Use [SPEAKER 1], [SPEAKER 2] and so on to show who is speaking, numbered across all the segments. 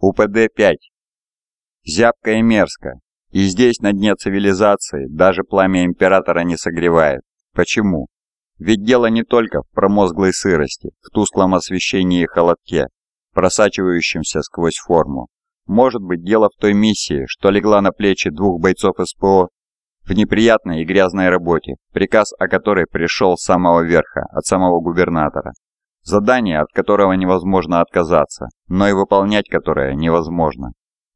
[SPEAKER 1] УПД-5. Зябко и мерзко. И здесь, на дне цивилизации, даже пламя Императора не согревает. Почему? Ведь дело не только в промозглой сырости, в тусклом освещении и холодке, просачивающемся сквозь форму. Может быть, дело в той миссии, что легла на плечи двух бойцов СПО в неприятной и грязной работе, приказ о которой пришел с самого верха, от самого губернатора. Задание, от которого невозможно отказаться, но и выполнять которое невозможно.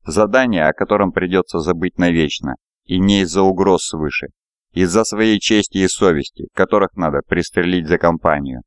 [SPEAKER 1] Задание, о котором придется забыть навечно, и не из-за угроз свыше, из-за своей чести и совести, которых надо пристрелить за компанию.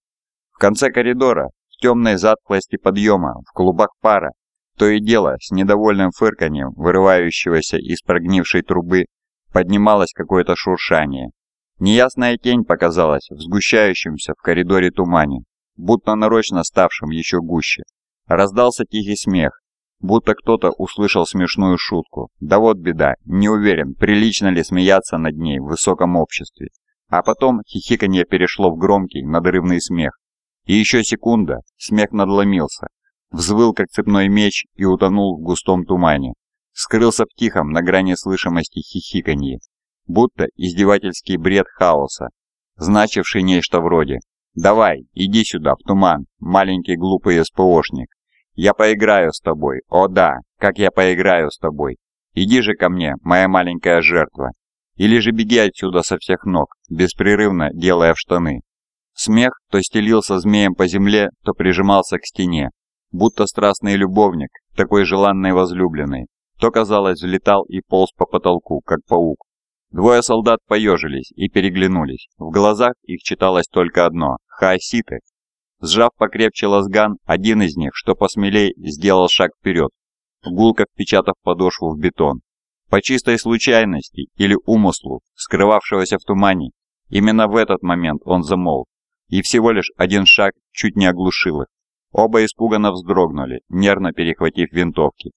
[SPEAKER 1] В конце коридора, в темной затклости подъема, в клубах пара, то и дело с недовольным фырканьем, вырывающегося из прогнившей трубы, поднималось какое-то шуршание. Неясная тень показалась в сгущающемся в коридоре тумане, будто нарочно ставшим еще гуще. Раздался тихий смех, будто кто-то услышал смешную шутку. Да вот беда, не уверен, прилично ли смеяться над ней в высоком обществе. А потом хихиканье перешло в громкий, надрывный смех. И еще секунда, смех надломился, взвыл как цепной меч и утонул в густом тумане. Скрылся в тихом, на грани слышимости хихиканье, будто издевательский бред хаоса, значивший нечто вроде «Давай, иди сюда, в туман, маленький глупый СПОшник. Я поиграю с тобой, о да, как я поиграю с тобой. Иди же ко мне, моя маленькая жертва. Или же беги отсюда со всех ног, беспрерывно делая в штаны». Смех то стелился змеем по земле, то прижимался к стене, будто страстный любовник, такой желанной возлюбленной, то, казалось, взлетал и полз по потолку, как паук, Двое солдат поежились и переглянулись. В глазах их читалось только одно – хаоситы. Сжав покрепче лазган, один из них, что посмелей, сделал шаг вперед, гулко впечатав подошву в бетон. По чистой случайности или умыслу, скрывавшегося в тумане, именно в этот момент он замолк, и всего лишь один шаг чуть не оглушил их. Оба испуганно вздрогнули, нервно перехватив винтовки.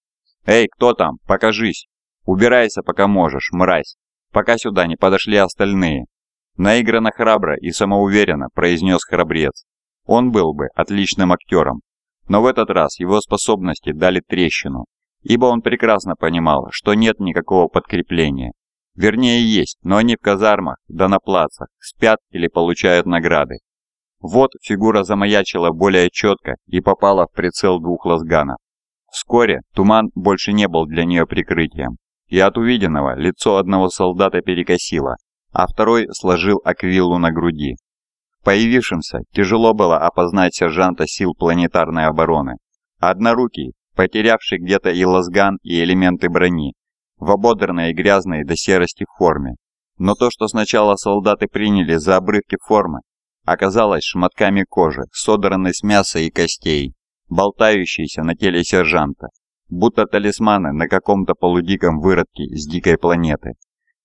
[SPEAKER 1] «Эй, кто там? Покажись! Убирайся, пока можешь, мразь!» Пока сюда не подошли остальные. Наигранно храбро и самоуверенно произнес храбрец. Он был бы отличным актером, но в этот раз его способности дали трещину, ибо он прекрасно понимал, что нет никакого подкрепления. Вернее есть, но они в казармах, да на плацах, спят или получают награды. Вот фигура замаячила более четко и попала в прицел двух лазганов. Вскоре туман больше не был для нее прикрытием и от увиденного лицо одного солдата перекосило, а второй сложил аквиллу на груди. Появившимся тяжело было опознать сержанта сил планетарной обороны. Однорукий, потерявший где-то и лазган, и элементы брони, в ободранной и грязной до серости форме. Но то, что сначала солдаты приняли за обрывки формы, оказалось шматками кожи, содранной с мяса и костей, болтающейся на теле сержанта будто талисманы на каком-то полудиком выродке с дикой планеты.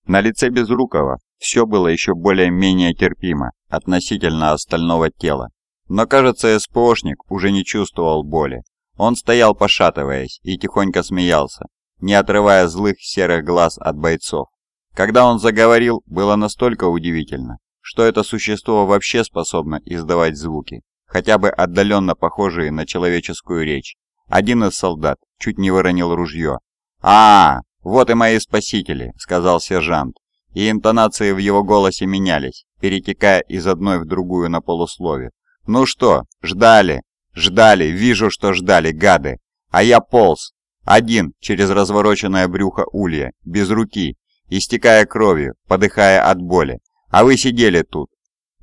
[SPEAKER 1] На лице Безрукова все было еще более-менее терпимо относительно остального тела. Но, кажется, СПОшник уже не чувствовал боли. Он стоял пошатываясь и тихонько смеялся, не отрывая злых серых глаз от бойцов. Когда он заговорил, было настолько удивительно, что это существо вообще способно издавать звуки, хотя бы отдаленно похожие на человеческую речь. Один из солдат чуть не выронил ружье. «А, вот и мои спасители», — сказал сержант, и интонации в его голосе менялись, перетекая из одной в другую на полуслове. «Ну что, ждали? Ждали, вижу, что ждали, гады. А я полз. Один, через развороченное брюхо улья, без руки, истекая кровью, подыхая от боли. А вы сидели тут».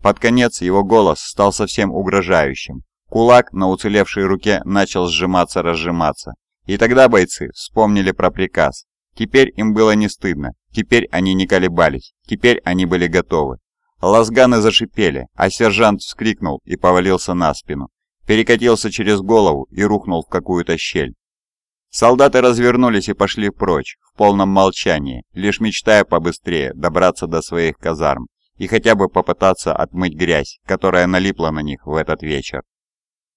[SPEAKER 1] Под конец его голос стал совсем угрожающим. Кулак на уцелевшей руке начал сжиматься-разжиматься. И тогда бойцы вспомнили про приказ. Теперь им было не стыдно, теперь они не колебались, теперь они были готовы. Лазганы зашипели, а сержант вскрикнул и повалился на спину. Перекатился через голову и рухнул в какую-то щель. Солдаты развернулись и пошли прочь, в полном молчании, лишь мечтая побыстрее добраться до своих казарм и хотя бы попытаться отмыть грязь, которая налипла на них в этот вечер.